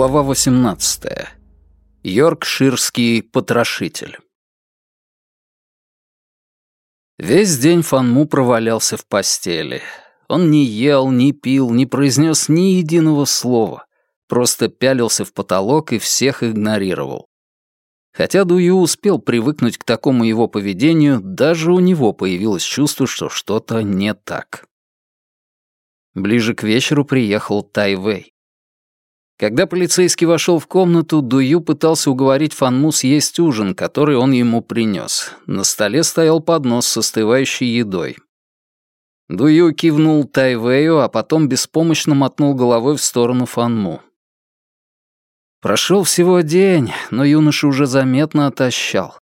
Глава 18. Йоркширский потрошитель. Весь день Фанму провалялся в постели. Он не ел, не пил, не произнес ни единого слова, просто пялился в потолок и всех игнорировал. Хотя Дую успел привыкнуть к такому его поведению, даже у него появилось чувство, что что-то не так. Ближе к вечеру приехал Тайвей. Когда полицейский вошел в комнату, Дую пытался уговорить Фанму съесть ужин, который он ему принес. На столе стоял поднос с остывающей едой. Дую кивнул Тайвею, а потом беспомощно мотнул головой в сторону Фанму. Прошел всего день, но юноша уже заметно отощал.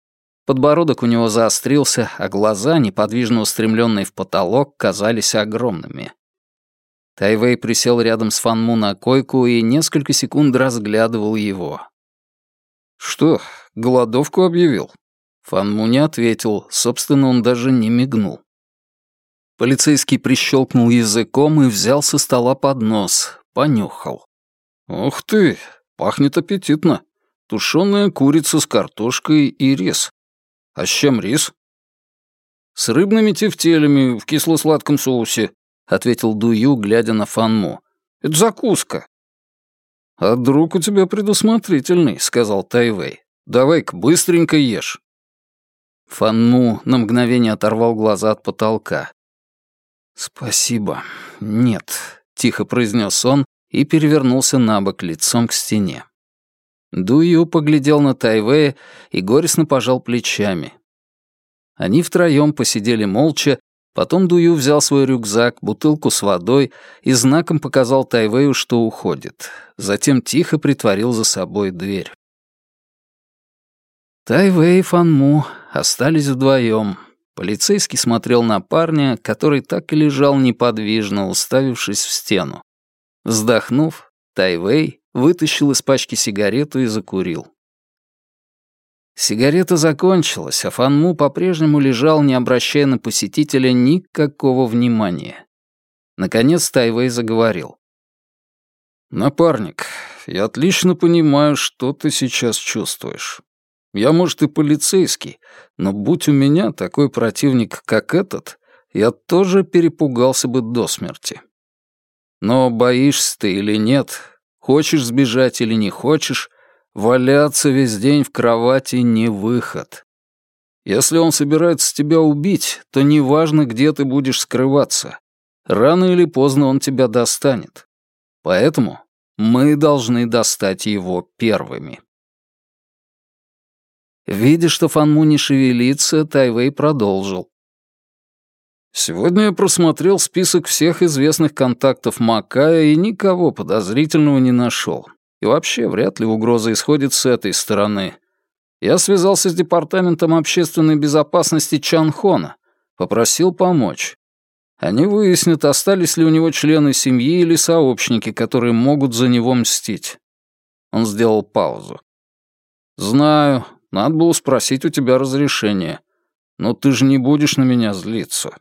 Подбородок у него заострился, а глаза, неподвижно устремленные в потолок, казались огромными. Тайвей присел рядом с Фанму на койку и несколько секунд разглядывал его. «Что, голодовку объявил?» Фанму не ответил, собственно, он даже не мигнул. Полицейский прищелкнул языком и взял со стола поднос, понюхал. «Ух ты, пахнет аппетитно. Тушеная курица с картошкой и рис. А с чем рис?» «С рыбными тефтелями в кисло-сладком соусе», — ответил Дую, глядя на Фанму. «Это закуска». «А друг у тебя предусмотрительный», — сказал Тайвей. «Давай-ка быстренько ешь». Фанму на мгновение оторвал глаза от потолка. «Спасибо. Нет», — тихо произнес он и перевернулся на бок лицом к стене. Дую поглядел на Тайвея и горестно пожал плечами. Они втроем посидели молча, Потом Дую взял свой рюкзак, бутылку с водой и знаком показал Тайвею, что уходит. Затем тихо притворил за собой дверь. Тайвей и Фанму остались вдвоем. Полицейский смотрел на парня, который так и лежал неподвижно, уставившись в стену. Вздохнув, Тайвей вытащил из пачки сигарету и закурил. Сигарета закончилась, а Фанму по-прежнему лежал, не обращая на посетителя никакого внимания. Наконец Тайвей заговорил. «Напарник, я отлично понимаю, что ты сейчас чувствуешь. Я, может, и полицейский, но будь у меня такой противник, как этот, я тоже перепугался бы до смерти. Но боишься ты или нет, хочешь сбежать или не хочешь, Валяться весь день в кровати не выход. Если он собирается тебя убить, то неважно, где ты будешь скрываться. Рано или поздно он тебя достанет. Поэтому мы должны достать его первыми. Видя, что Фанму не шевелится, Тайвей продолжил. Сегодня я просмотрел список всех известных контактов Макая и никого подозрительного не нашел. И вообще, вряд ли угроза исходит с этой стороны. Я связался с Департаментом общественной безопасности Чанхона, попросил помочь. Они выяснят, остались ли у него члены семьи или сообщники, которые могут за него мстить. Он сделал паузу. «Знаю, надо было спросить у тебя разрешения. Но ты же не будешь на меня злиться.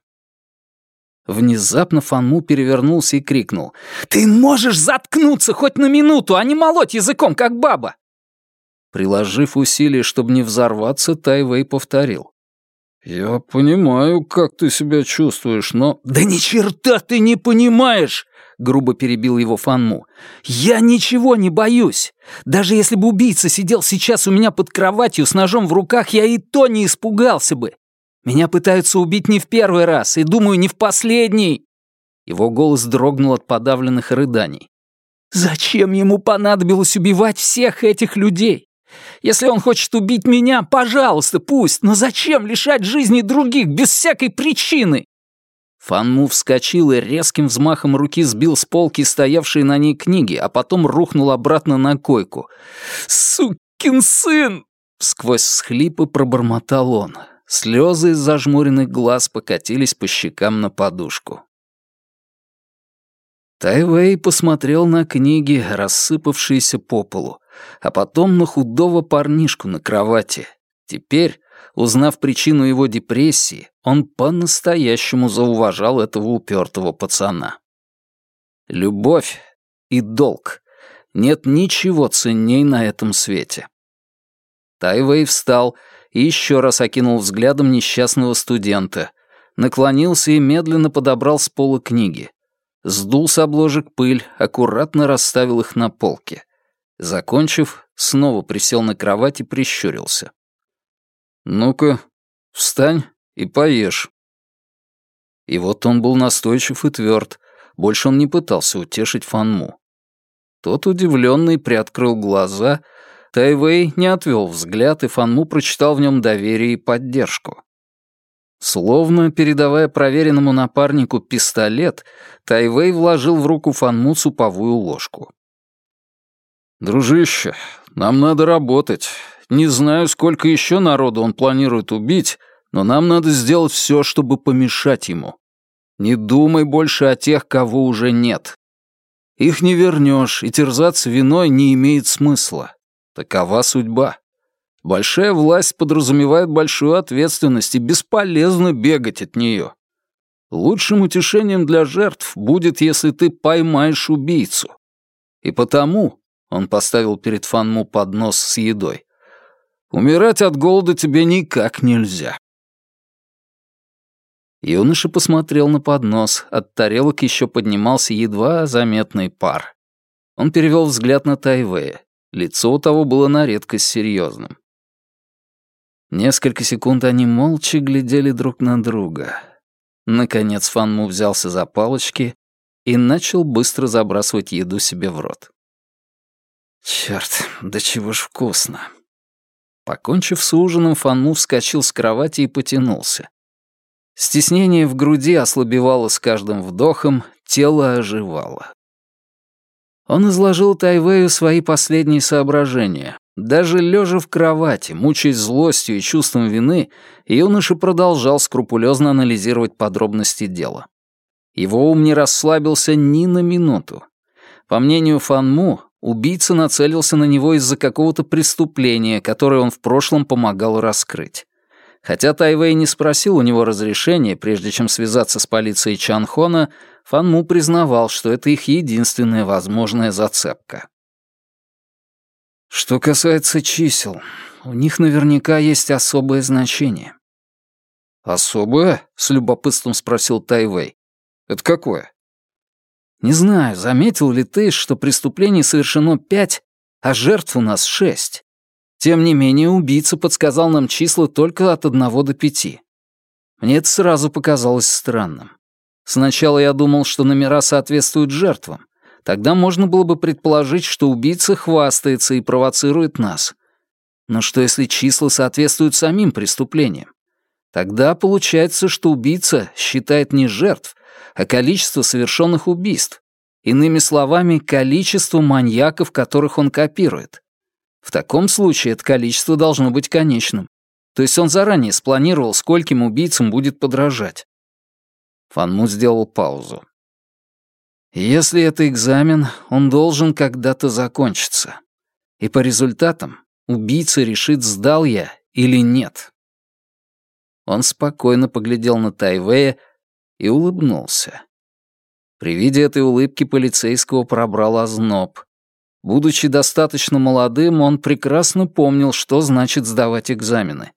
Внезапно Фанму перевернулся и крикнул. «Ты можешь заткнуться хоть на минуту, а не молоть языком, как баба!» Приложив усилия, чтобы не взорваться, Тайвей повторил. «Я понимаю, как ты себя чувствуешь, но...» «Да ни черта ты не понимаешь!» — грубо перебил его Фанму. «Я ничего не боюсь. Даже если бы убийца сидел сейчас у меня под кроватью с ножом в руках, я и то не испугался бы. Меня пытаются убить не в первый раз, и, думаю, не в последний!» Его голос дрогнул от подавленных рыданий. «Зачем ему понадобилось убивать всех этих людей? Если он хочет убить меня, пожалуйста, пусть, но зачем лишать жизни других без всякой причины?» Фанму вскочил и резким взмахом руки сбил с полки стоявшие на ней книги, а потом рухнул обратно на койку. «Сукин сын!» — сквозь схлипы пробормотал он. Слезы из зажмуренных глаз покатились по щекам на подушку. Тайвей посмотрел на книги, рассыпавшиеся по полу, а потом на худого парнишку на кровати. Теперь, узнав причину его депрессии, он по-настоящему зауважал этого упертого пацана. Любовь и долг. Нет ничего ценней на этом свете. Тайвей встал и еще раз окинул взглядом несчастного студента, наклонился и медленно подобрал с пола книги. Сдул с обложек пыль, аккуратно расставил их на полке. Закончив, снова присел на кровать и прищурился. «Ну-ка, встань и поешь». И вот он был настойчив и тверд, больше он не пытался утешить Фанму. Тот удивленный приоткрыл глаза, Тайвей не отвел взгляд, и Фанму прочитал в нем доверие и поддержку. Словно передавая проверенному напарнику пистолет, Тайвей вложил в руку Фанму суповую ложку. «Дружище, нам надо работать. Не знаю, сколько еще народу он планирует убить, но нам надо сделать все, чтобы помешать ему. Не думай больше о тех, кого уже нет. Их не вернешь, и терзаться виной не имеет смысла. Такова судьба. Большая власть подразумевает большую ответственность, и бесполезно бегать от нее. Лучшим утешением для жертв будет, если ты поймаешь убийцу. И потому, — он поставил перед Фанму поднос с едой, — умирать от голода тебе никак нельзя. Юноша посмотрел на поднос, от тарелок еще поднимался едва заметный пар. Он перевел взгляд на Тайвея. Лицо у того было на редкость серьезным. Несколько секунд они молча глядели друг на друга. Наконец Фанму взялся за палочки и начал быстро забрасывать еду себе в рот. Черт, да чего ж вкусно. Покончив с ужином, Фанму вскочил с кровати и потянулся. Стеснение в груди ослабевало с каждым вдохом, тело оживало. Он изложил Тайвею свои последние соображения. Даже лежа в кровати, мучаясь злостью и чувством вины, юноша продолжал скрупулезно анализировать подробности дела. Его ум не расслабился ни на минуту. По мнению Фанму, убийца нацелился на него из-за какого-то преступления, которое он в прошлом помогал раскрыть. Хотя Тайвей не спросил у него разрешения, прежде чем связаться с полицией Чанхона, Фанму признавал, что это их единственная возможная зацепка. Что касается чисел, у них наверняка есть особое значение. «Особое?» — с любопытством спросил Тайвей. «Это какое?» «Не знаю, заметил ли ты, что преступлений совершено пять, а жертв у нас шесть. Тем не менее, убийца подсказал нам числа только от одного до пяти. Мне это сразу показалось странным. Сначала я думал, что номера соответствуют жертвам. Тогда можно было бы предположить, что убийца хвастается и провоцирует нас. Но что если числа соответствуют самим преступлениям? Тогда получается, что убийца считает не жертв, а количество совершенных убийств. Иными словами, количество маньяков, которых он копирует. В таком случае это количество должно быть конечным. То есть он заранее спланировал, скольким убийцам будет подражать. Фанму сделал паузу. Если это экзамен, он должен когда-то закончиться. И по результатам убийца решит, сдал я или нет. Он спокойно поглядел на Тайвея и улыбнулся. При виде этой улыбки полицейского пробрал озноб. Будучи достаточно молодым, он прекрасно помнил, что значит сдавать экзамены.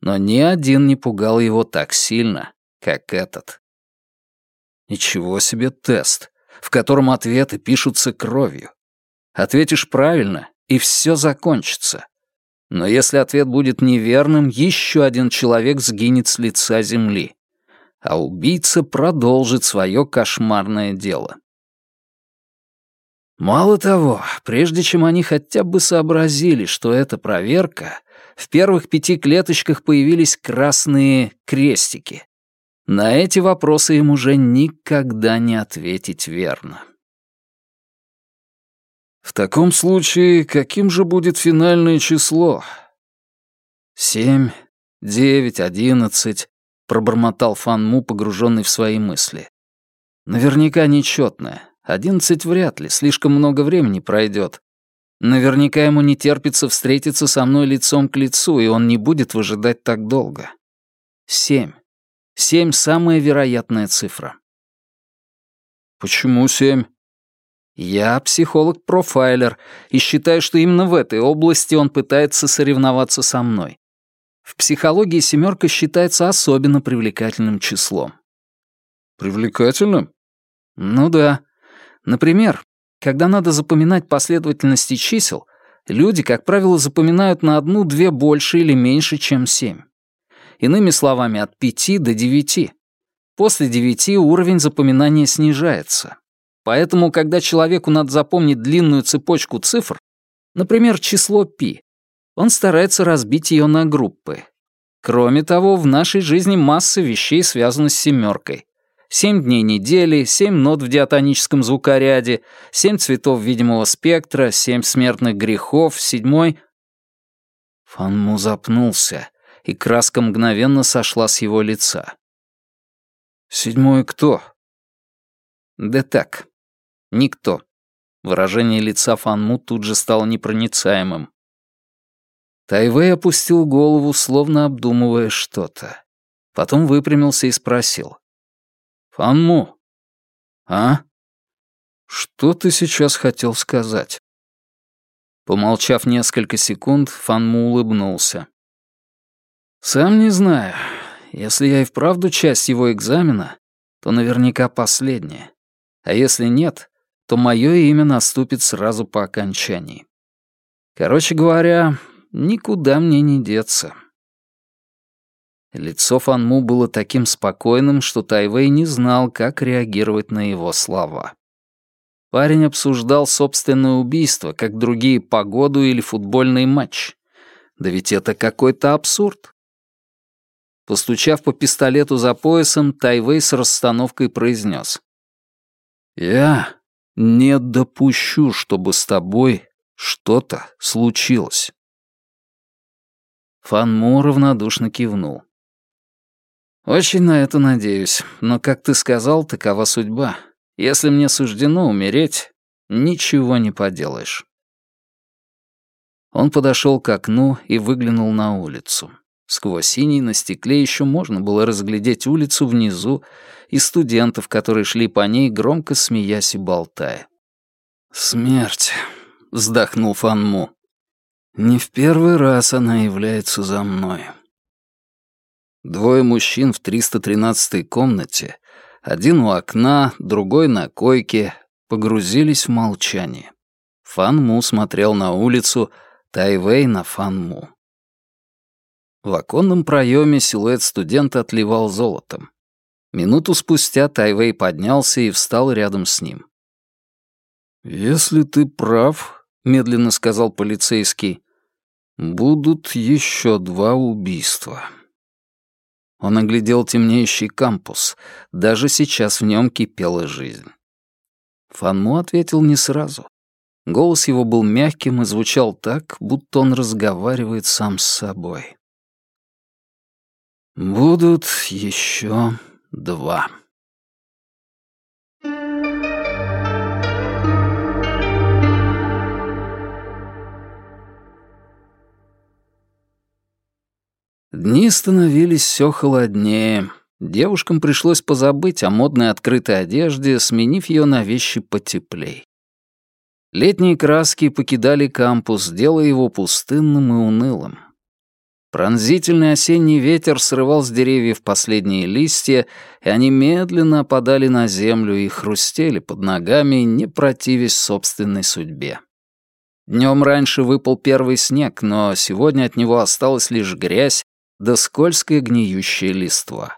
Но ни один не пугал его так сильно, как этот. Ничего себе тест, в котором ответы пишутся кровью. Ответишь правильно, и все закончится. Но если ответ будет неверным, еще один человек сгинет с лица земли. А убийца продолжит свое кошмарное дело. Мало того, прежде чем они хотя бы сообразили, что это проверка, в первых пяти клеточках появились красные крестики. На эти вопросы им уже никогда не ответить верно. В таком случае, каким же будет финальное число? Семь, девять, одиннадцать, пробормотал Фан погруженный в свои мысли. Наверняка нечетное. Одиннадцать вряд ли, слишком много времени пройдет. Наверняка ему не терпится встретиться со мной лицом к лицу, и он не будет выжидать так долго. Семь. Семь — самая вероятная цифра. Почему семь? Я психолог-профайлер и считаю, что именно в этой области он пытается соревноваться со мной. В психологии семерка считается особенно привлекательным числом. Привлекательным? Ну да. Например, когда надо запоминать последовательности чисел, люди, как правило, запоминают на одну-две больше или меньше, чем семь. Иными словами, от пяти до девяти. После девяти уровень запоминания снижается. Поэтому, когда человеку надо запомнить длинную цепочку цифр, например, число π, он старается разбить ее на группы. Кроме того, в нашей жизни масса вещей связана с семеркой. Семь дней недели, семь нот в диатоническом звукоряде, семь цветов видимого спектра, семь смертных грехов, седьмой... Фанму запнулся, и краска мгновенно сошла с его лица. «Седьмой кто?» «Да так, никто». Выражение лица Фанму тут же стало непроницаемым. Тайвей опустил голову, словно обдумывая что-то. Потом выпрямился и спросил. «Фанму, а? Что ты сейчас хотел сказать?» Помолчав несколько секунд, Фанму улыбнулся. «Сам не знаю. Если я и вправду часть его экзамена, то наверняка последняя. А если нет, то мое имя наступит сразу по окончании. Короче говоря, никуда мне не деться. Лицо Фанму было таким спокойным, что Тайвей не знал, как реагировать на его слова. Парень обсуждал собственное убийство, как другие погоду или футбольный матч. Да ведь это какой-то абсурд. Постучав по пистолету за поясом, Тайвей с расстановкой произнес. «Я не допущу, чтобы с тобой что-то случилось». Фан Му равнодушно кивнул. «Очень на это надеюсь, но, как ты сказал, такова судьба. Если мне суждено умереть, ничего не поделаешь». Он подошел к окну и выглянул на улицу. Сквозь синий на стекле еще можно было разглядеть улицу внизу и студентов, которые шли по ней, громко смеясь и болтая. «Смерть», — вздохнул Фанму. Не в первый раз она является за мной. Двое мужчин в 313-й комнате, один у окна, другой на койке, погрузились в молчание. Фан Му смотрел на улицу, Тайвей на Фан Му. В оконном проеме силуэт студента отливал золотом. Минуту спустя Тайвей поднялся и встал рядом с ним. «Если ты прав», — медленно сказал полицейский, Будут еще два убийства. Он оглядел темнеющий кампус. Даже сейчас в нем кипела жизнь. Фанму ответил не сразу. Голос его был мягким и звучал так, будто он разговаривает сам с собой. «Будут еще два». Дни становились все холоднее. Девушкам пришлось позабыть о модной открытой одежде, сменив ее на вещи потеплей. Летние краски покидали кампус, делая его пустынным и унылым. Пронзительный осенний ветер срывал с деревьев последние листья, и они медленно опадали на землю и хрустели под ногами, не противясь собственной судьбе. Днем раньше выпал первый снег, но сегодня от него осталась лишь грязь да скользкая гниющая листва.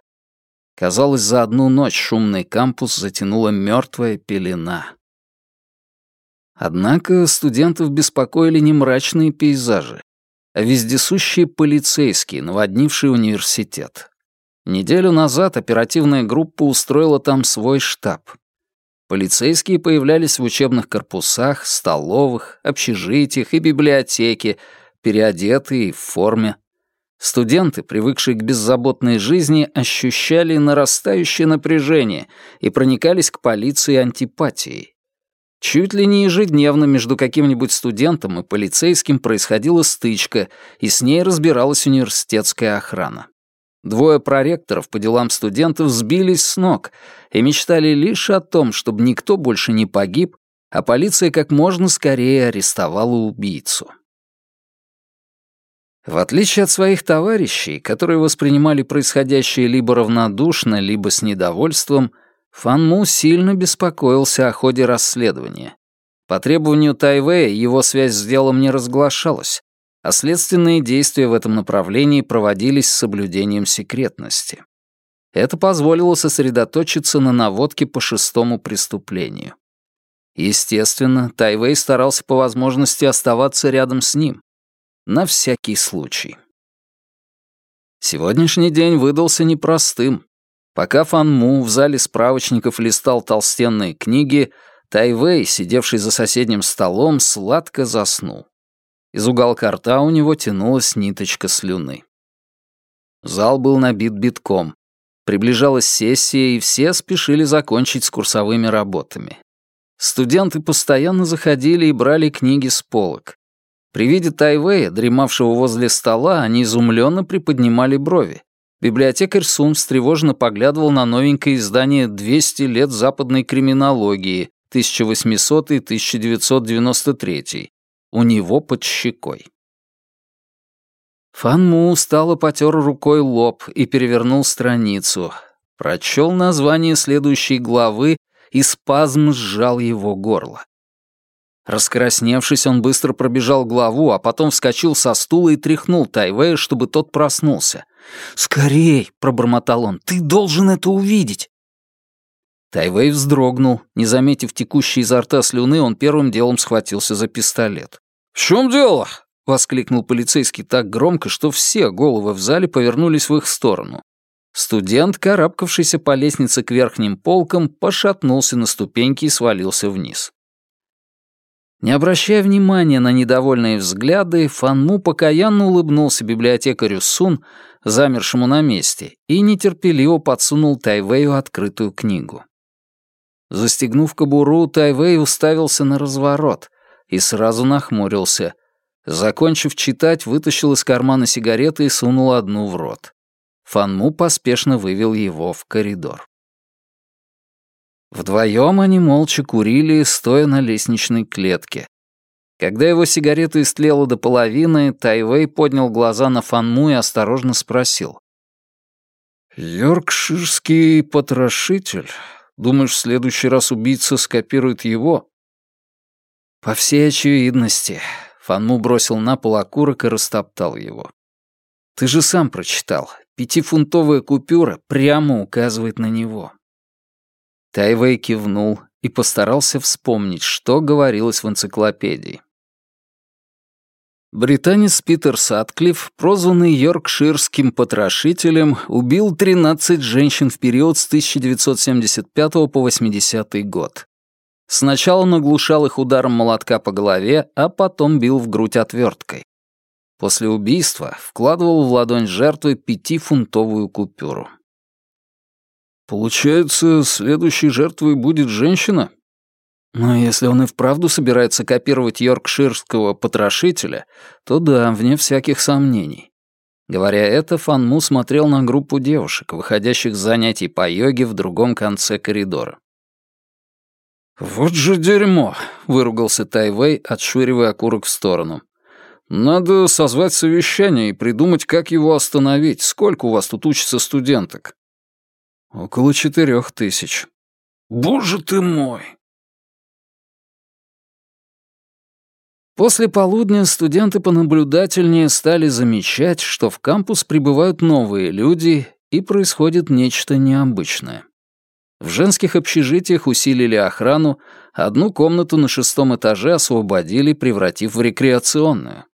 Казалось, за одну ночь шумный кампус затянула мертвая пелена. Однако студентов беспокоили не мрачные пейзажи, вездесущие полицейские, наводнившие университет. Неделю назад оперативная группа устроила там свой штаб. Полицейские появлялись в учебных корпусах, столовых, общежитиях и библиотеке, переодетые и в форме. Студенты, привыкшие к беззаботной жизни, ощущали нарастающее напряжение и проникались к полиции антипатией. Чуть ли не ежедневно между каким-нибудь студентом и полицейским происходила стычка, и с ней разбиралась университетская охрана. Двое проректоров по делам студентов сбились с ног и мечтали лишь о том, чтобы никто больше не погиб, а полиция как можно скорее арестовала убийцу. В отличие от своих товарищей, которые воспринимали происходящее либо равнодушно, либо с недовольством, Фан Му сильно беспокоился о ходе расследования. По требованию Тайвэя его связь с делом не разглашалась, а следственные действия в этом направлении проводились с соблюдением секретности. Это позволило сосредоточиться на наводке по шестому преступлению. Естественно, Тайвей старался по возможности оставаться рядом с ним, на всякий случай. Сегодняшний день выдался непростым. Пока Фан Му в зале справочников листал толстенные книги, Тайвей, сидевший за соседним столом, сладко заснул. Из уголка рта у него тянулась ниточка слюны. Зал был набит битком. Приближалась сессия, и все спешили закончить с курсовыми работами. Студенты постоянно заходили и брали книги с полок. При виде Тайвея, дремавшего возле стола, они изумленно приподнимали брови. Библиотекарь Сун встревоженно поглядывал на новенькое издание «200 лет западной криминологии» 1800-1993 у него под щекой. Фан Му устало потер рукой лоб и перевернул страницу. Прочел название следующей главы, и спазм сжал его горло. Раскрасневшись, он быстро пробежал главу, а потом вскочил со стула и тряхнул Тайвея, чтобы тот проснулся. «Скорей!» — пробормотал он. «Ты должен это увидеть!» Тайвей вздрогнул. Не заметив текущей изо рта слюны, он первым делом схватился за пистолет. «В чем дело?» — воскликнул полицейский так громко, что все головы в зале повернулись в их сторону. Студент, карабкавшийся по лестнице к верхним полкам, пошатнулся на ступеньки и свалился вниз. Не обращая внимания на недовольные взгляды, Фанму покаянно улыбнулся библиотекарю Сун, замершему на месте, и нетерпеливо подсунул Тайвею открытую книгу. Застегнув кобуру, Тайвей уставился на разворот и сразу нахмурился. Закончив читать, вытащил из кармана сигареты и сунул одну в рот. Фанму поспешно вывел его в коридор. Вдвоем они молча курили, стоя на лестничной клетке. Когда его сигарета истлела до половины, Тайвей поднял глаза на Фанму и осторожно спросил. «Йоркширский потрошитель. Думаешь, в следующий раз убийца скопирует его?» «По всей очевидности». Фанму бросил на пол окурок и растоптал его. «Ты же сам прочитал. Пятифунтовая купюра прямо указывает на него». Тайвей кивнул и постарался вспомнить, что говорилось в энциклопедии. Британец Питер Сатклифф, прозванный Йоркширским потрошителем, убил 13 женщин в период с 1975 по 80 год. Сначала он оглушал их ударом молотка по голове, а потом бил в грудь отверткой. После убийства вкладывал в ладонь жертвы пятифунтовую купюру. Получается, следующей жертвой будет женщина? Но если он и вправду собирается копировать йоркширского потрошителя, то да, вне всяких сомнений. Говоря это, Фанму смотрел на группу девушек, выходящих с занятий по йоге в другом конце коридора. «Вот же дерьмо!» — выругался Тайвей, отшвыривая окурок в сторону. «Надо созвать совещание и придумать, как его остановить. Сколько у вас тут учатся студенток?» Около четырех тысяч. Боже ты мой! После полудня студенты понаблюдательнее стали замечать, что в кампус прибывают новые люди и происходит нечто необычное. В женских общежитиях усилили охрану, одну комнату на шестом этаже освободили, превратив в рекреационную.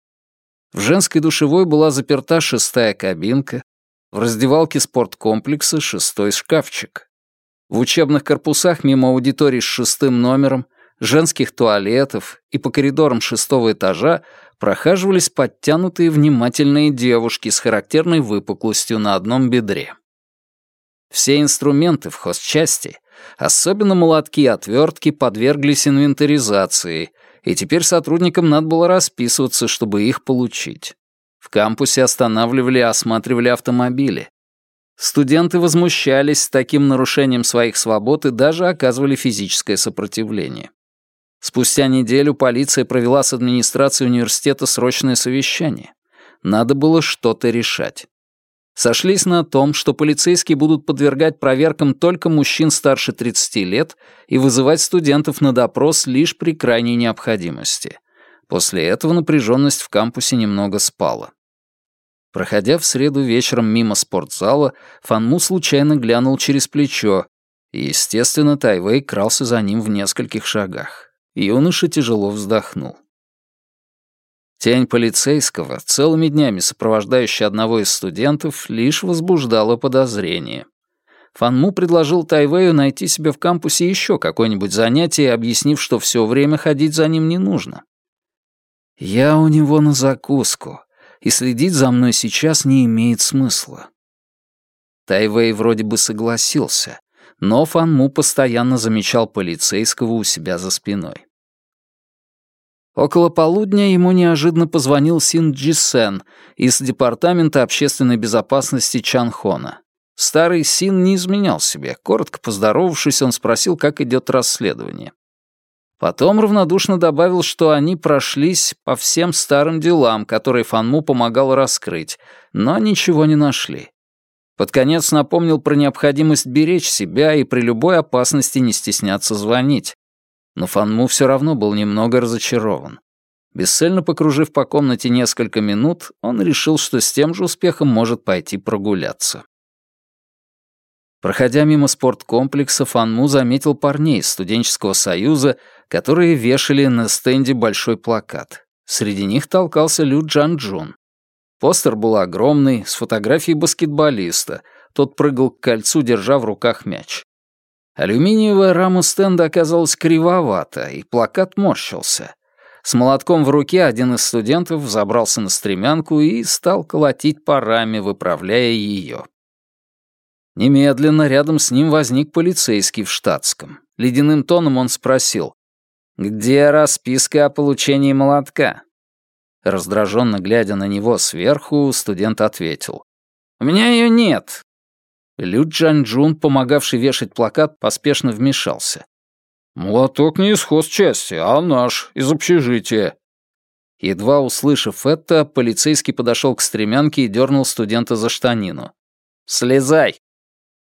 В женской душевой была заперта шестая кабинка, в раздевалке спорткомплекса шестой шкафчик. В учебных корпусах мимо аудиторий с шестым номером, женских туалетов и по коридорам шестого этажа прохаживались подтянутые внимательные девушки с характерной выпуклостью на одном бедре. Все инструменты в хозчасти, особенно молотки и отвертки, подверглись инвентаризации, и теперь сотрудникам надо было расписываться, чтобы их получить. В кампусе останавливали и осматривали автомобили. Студенты возмущались таким нарушением своих свобод и даже оказывали физическое сопротивление. Спустя неделю полиция провела с администрацией университета срочное совещание. Надо было что-то решать. Сошлись на том, что полицейские будут подвергать проверкам только мужчин старше 30 лет и вызывать студентов на допрос лишь при крайней необходимости. После этого напряженность в кампусе немного спала. Проходя в среду вечером мимо спортзала, Фанму случайно глянул через плечо, и, естественно, Тайвей крался за ним в нескольких шагах. Юноша тяжело вздохнул. Тень полицейского, целыми днями сопровождающая одного из студентов, лишь возбуждала подозрение. Фанму предложил Тайвею найти себе в кампусе еще какое-нибудь занятие, объяснив, что все время ходить за ним не нужно. «Я у него на закуску, и следить за мной сейчас не имеет смысла». Тайвей вроде бы согласился, но Фанму постоянно замечал полицейского у себя за спиной. Около полудня ему неожиданно позвонил Син Джисен из Департамента общественной безопасности Чанхона. Старый Син не изменял себе. Коротко поздоровавшись, он спросил, как идет расследование. Потом равнодушно добавил, что они прошлись по всем старым делам, которые Фанму помогал раскрыть, но ничего не нашли. Под конец напомнил про необходимость беречь себя и при любой опасности не стесняться звонить. Но Фанму все равно был немного разочарован. Бесцельно покружив по комнате несколько минут, он решил, что с тем же успехом может пойти прогуляться. Проходя мимо спорткомплекса, Фанму заметил парней из студенческого союза, которые вешали на стенде большой плакат. Среди них толкался Лю Джан Джун. Постер был огромный, с фотографией баскетболиста. Тот прыгал к кольцу, держа в руках мяч. Алюминиевая рама стенда оказалась кривовата, и плакат морщился. С молотком в руке один из студентов забрался на стремянку и стал колотить по раме, выправляя ее. Немедленно рядом с ним возник полицейский в штатском. Ледяным тоном он спросил, «Где расписка о получении молотка?» Раздраженно глядя на него сверху, студент ответил, «У меня ее нет. Лю Джанджун, помогавший вешать плакат, поспешно вмешался. «Молоток не из хозчасти, а наш, из общежития». Едва услышав это, полицейский подошел к стремянке и дернул студента за штанину. «Слезай!»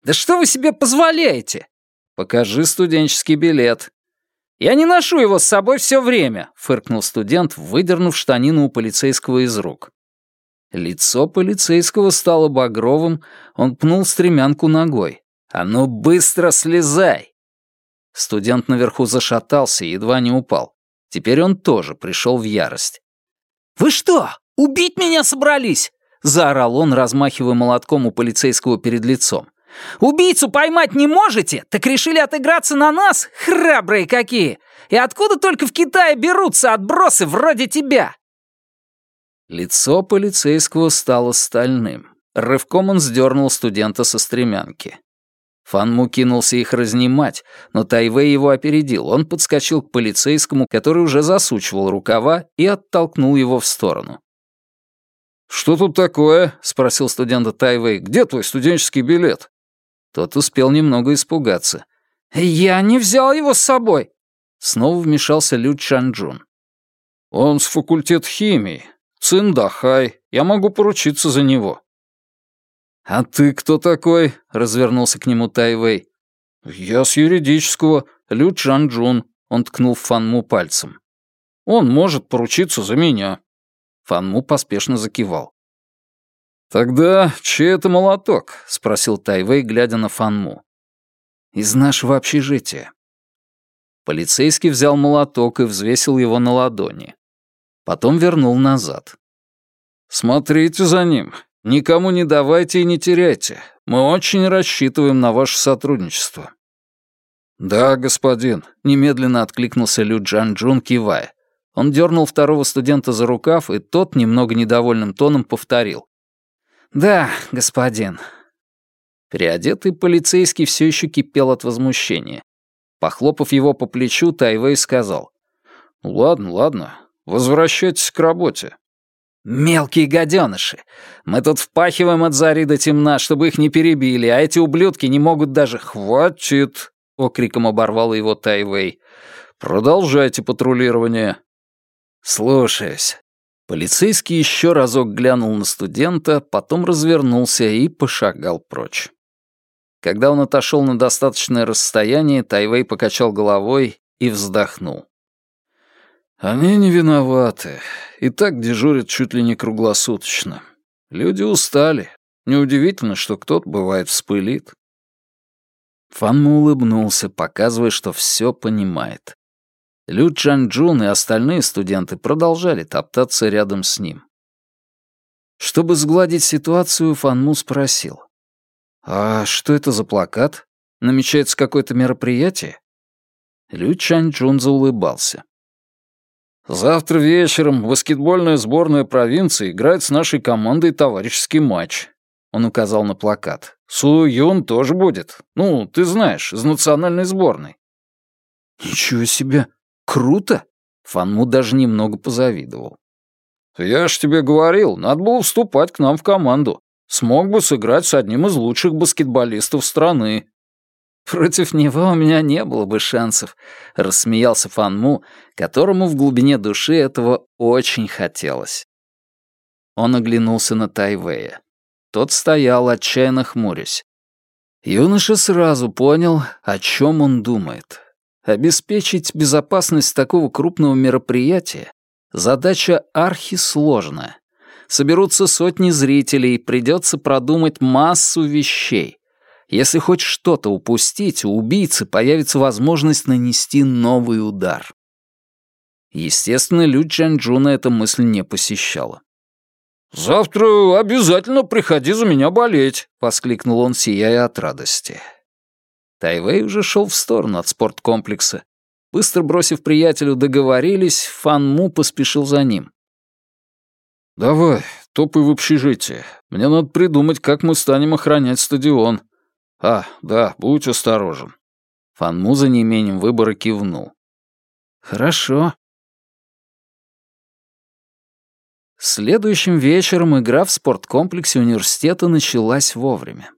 «Да что вы себе позволяете?» «Покажи студенческий билет». «Я не ношу его с собой все время», — фыркнул студент, выдернув штанину у полицейского из рук. Лицо полицейского стало багровым, он пнул стремянку ногой. «А ну быстро слезай!» Студент наверху зашатался и едва не упал. Теперь он тоже пришел в ярость. «Вы что, убить меня собрались?» — заорал он, размахивая молотком у полицейского перед лицом. «Убийцу поймать не можете? Так решили отыграться на нас? Храбрые какие! И откуда только в Китае берутся отбросы вроде тебя? Лицо полицейского стало стальным. Рывком он сдернул студента со стремянки. Фанму кинулся их разнимать, но Тайвей его опередил. Он подскочил к полицейскому, который уже засучивал рукава, и оттолкнул его в сторону. «Что тут такое?» — спросил студента Тайвей. «Где твой студенческий билет?» Тот успел немного испугаться. «Я не взял его с собой!» Снова вмешался Лю Чанджун. «Он с факультет химии. Циндахай, я могу поручиться за него». «А ты кто такой?» — развернулся к нему Тайвей. «Я с юридического, Лю Чанджун», — он ткнул Фанму пальцем. «Он может поручиться за меня». Фанму поспешно закивал. «Тогда чей это молоток?» — спросил Тайвей, глядя на Фанму. «Из нашего общежития». Полицейский взял молоток и взвесил его на ладони. Потом вернул назад. «Смотрите за ним. Никому не давайте и не теряйте. Мы очень рассчитываем на ваше сотрудничество». «Да, господин», — немедленно откликнулся Лю Джан Джун, кивая. Он дернул второго студента за рукав, и тот немного недовольным тоном повторил. «Да, господин». Переодетый полицейский все еще кипел от возмущения. Похлопав его по плечу, Тайвей сказал. «Ладно, ладно, Возвращайтесь к работе». «Мелкие гаденыши! Мы тут впахиваем от зари до темна, чтобы их не перебили, а эти ублюдки не могут даже...» «Хватит!» — окриком оборвал его Тайвей. Продолжайте патрулирование». «Слушаюсь». Полицейский еще разок глянул на студента, потом развернулся и пошагал прочь. Когда он отошел на достаточное расстояние, Тайвей покачал головой и вздохнул. «Они не виноваты. И так дежурят чуть ли не круглосуточно. Люди устали. Неудивительно, что кто-то, бывает, вспылит». Фанму улыбнулся, показывая, что все понимает. Лю Чанчжун и остальные студенты продолжали топтаться рядом с ним. Чтобы сгладить ситуацию, Фанму спросил. «А что это за плакат? Намечается какое-то мероприятие?» Лю Чанчжун заулыбался. «Завтра вечером баскетбольная сборная провинции играет с нашей командой товарищеский матч». Он указал на плакат. «Су Юн тоже будет. Ну, ты знаешь, из национальной сборной». «Ничего себе! Круто!» Фанму даже немного позавидовал. «Я ж тебе говорил, надо было вступать к нам в команду. Смог бы сыграть с одним из лучших баскетболистов страны». «Против него у меня не было бы шансов», — рассмеялся Фанму, которому в глубине души этого очень хотелось. Он оглянулся на Тайвея. Тот стоял, отчаянно хмурясь. Юноша сразу понял, о чем он думает. Обеспечить безопасность такого крупного мероприятия — задача архисложная. Соберутся сотни зрителей, придется продумать массу вещей. Если хоть что-то упустить, у убийцы появится возможность нанести новый удар. Естественно, Лю Чанчжуна эта мысль не посещала. «Завтра обязательно приходи за меня болеть», — воскликнул он, сияя от радости. Тайвей уже шел в сторону от спорткомплекса. Быстро бросив приятелю «договорились», Фан Му поспешил за ним. «Давай, топай в общежитие. Мне надо придумать, как мы станем охранять стадион. А, да, будь осторожен». Фан Му за неимением выбора кивнул. «Хорошо», Следующим вечером игра в спорткомплексе университета началась вовремя.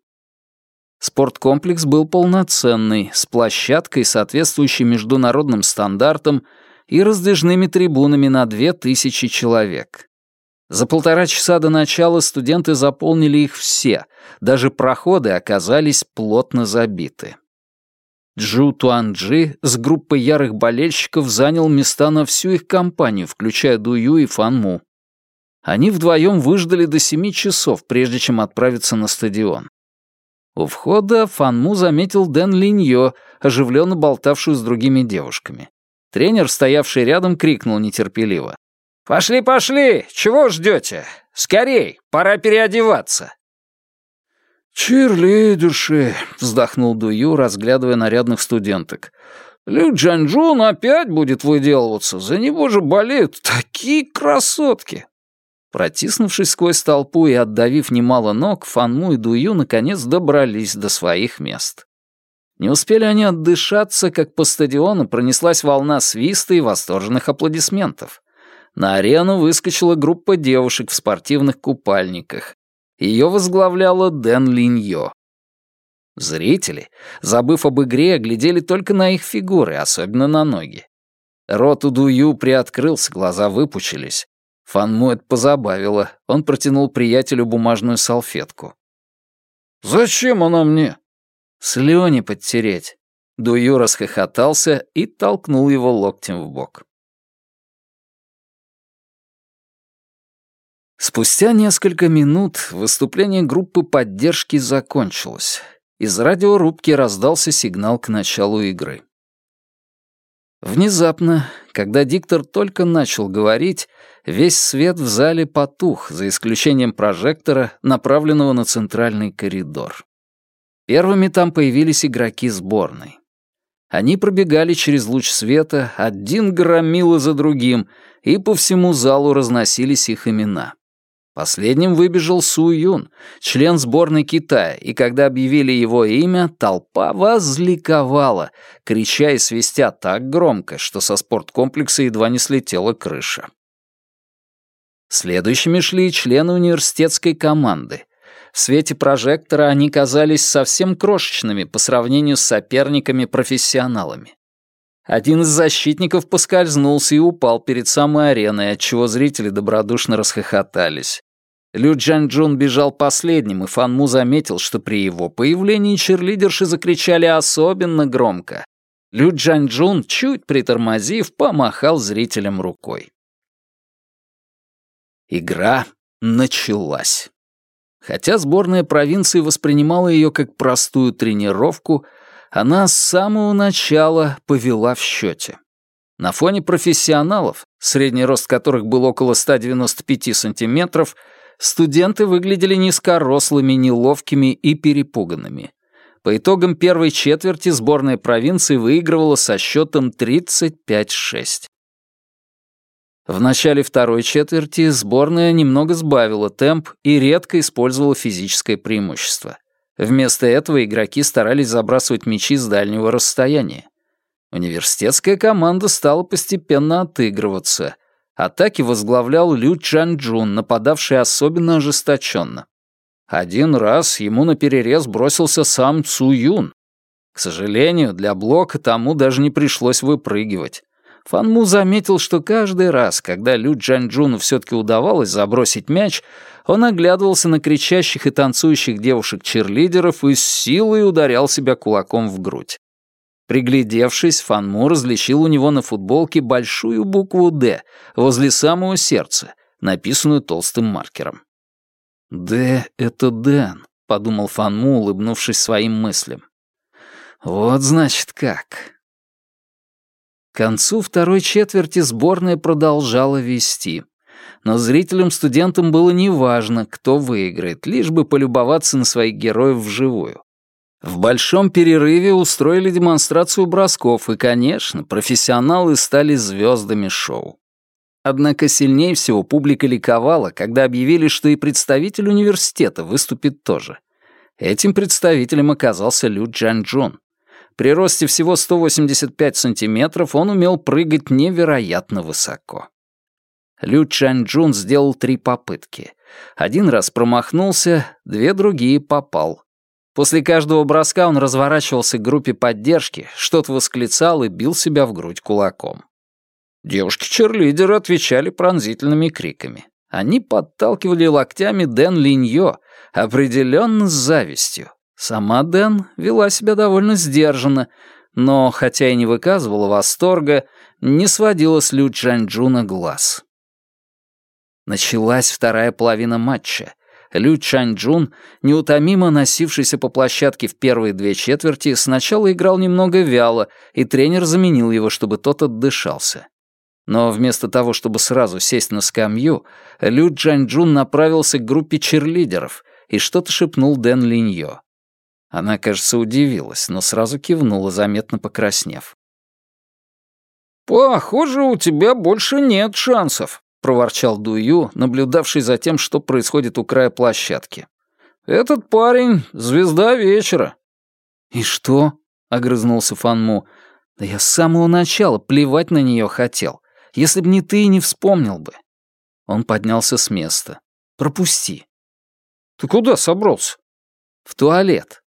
Спорткомплекс был полноценный, с площадкой, соответствующей международным стандартам, и раздвижными трибунами на две тысячи человек. За полтора часа до начала студенты заполнили их все, даже проходы оказались плотно забиты. Джу Туанджи с группой ярых болельщиков занял места на всю их компанию, включая Дую и Фанму. Они вдвоем выждали до семи часов, прежде чем отправиться на стадион. У входа Фанму заметил Дэн Линьо, оживленно болтавшую с другими девушками. Тренер, стоявший рядом, крикнул нетерпеливо. «Пошли, пошли! Чего ждете? Скорей, пора переодеваться!» «Чирлидерши!» — вздохнул Дую, разглядывая нарядных студенток. «Лю Джанжун опять будет выделываться, за него же болеют такие красотки!» Протиснувшись сквозь толпу и отдавив немало ног, Фанму и Дую наконец добрались до своих мест. Не успели они отдышаться, как по стадиону пронеслась волна свиста и восторженных аплодисментов. На арену выскочила группа девушек в спортивных купальниках. Ее возглавляла Дэн Линьо. Зрители, забыв об игре, глядели только на их фигуры, особенно на ноги. Рот у Дую приоткрылся, глаза выпучились. Фан это позабавило. Он протянул приятелю бумажную салфетку. «Зачем она мне?» «Слюни подтереть». Дую расхохотался и толкнул его локтем в бок. Спустя несколько минут выступление группы поддержки закончилось. Из радиорубки раздался сигнал к началу игры. Внезапно, когда диктор только начал говорить, весь свет в зале потух, за исключением прожектора, направленного на центральный коридор. Первыми там появились игроки сборной. Они пробегали через луч света, один громила за другим, и по всему залу разносились их имена. Последним выбежал Су Юн, член сборной Китая, и когда объявили его имя, толпа возликовала, крича и свистя так громко, что со спорткомплекса едва не слетела крыша. Следующими шли члены университетской команды. В свете прожектора они казались совсем крошечными по сравнению с соперниками-профессионалами. Один из защитников поскользнулся и упал перед самой ареной, отчего зрители добродушно расхохотались. Лю Джанчжун бежал последним, и Фан Му заметил, что при его появлении черлидерши закричали особенно громко. Лю Джанчжун, чуть притормозив, помахал зрителям рукой. Игра началась. Хотя сборная провинции воспринимала ее как простую тренировку, она с самого начала повела в счете. На фоне профессионалов, средний рост которых был около 195 сантиметров, студенты выглядели низкорослыми, неловкими и перепуганными. По итогам первой четверти сборная провинции выигрывала со счетом 35-6. В начале второй четверти сборная немного сбавила темп и редко использовала физическое преимущество. Вместо этого игроки старались забрасывать мячи с дальнего расстояния. Университетская команда стала постепенно отыгрываться. Атаки возглавлял Лю Чанчжун, нападавший особенно ожесточенно. Один раз ему на перерез бросился сам Цу Юн. К сожалению, для блока тому даже не пришлось выпрыгивать. Фанму заметил, что каждый раз, когда Лю Джанчжуну все-таки удавалось забросить мяч, он оглядывался на кричащих и танцующих девушек-черлидеров и с силой ударял себя кулаком в грудь. Приглядевшись, Фанму различил у него на футболке большую букву «Д» возле самого сердца, написанную толстым маркером. «Д — это Дэн», — подумал Фанму, улыбнувшись своим мыслям. «Вот значит как». К концу второй четверти сборная продолжала вести. Но зрителям-студентам было неважно, кто выиграет, лишь бы полюбоваться на своих героев вживую. В большом перерыве устроили демонстрацию бросков, и, конечно, профессионалы стали звездами шоу. Однако сильнее всего публика ликовала, когда объявили, что и представитель университета выступит тоже. Этим представителем оказался Лю Джанчжун. При росте всего 185 сантиметров он умел прыгать невероятно высоко. Лю Чанчжун сделал три попытки. Один раз промахнулся, две другие попал. После каждого броска он разворачивался к группе поддержки, что-то восклицал и бил себя в грудь кулаком. Девушки-черлидеры отвечали пронзительными криками. Они подталкивали локтями Дэн Линьё, определенно с завистью. Сама Дэн вела себя довольно сдержанно, но, хотя и не выказывала восторга, не сводила с Лю Чанчжуна глаз. Началась вторая половина матча. Лю Чанчжун, неутомимо носившийся по площадке в первые две четверти, сначала играл немного вяло, и тренер заменил его, чтобы тот отдышался. Но вместо того, чтобы сразу сесть на скамью, Лю Чанчжун направился к группе черлидеров и что-то шепнул Дэн Линьё. Она, кажется, удивилась, но сразу кивнула, заметно покраснев. «Похоже, у тебя больше нет шансов», — проворчал Дую, наблюдавший за тем, что происходит у края площадки. «Этот парень — звезда вечера». «И что?» — огрызнулся Фанму. «Да я с самого начала плевать на нее хотел. Если б не ты, не вспомнил бы». Он поднялся с места. «Пропусти». «Ты куда собрался?» «В туалет.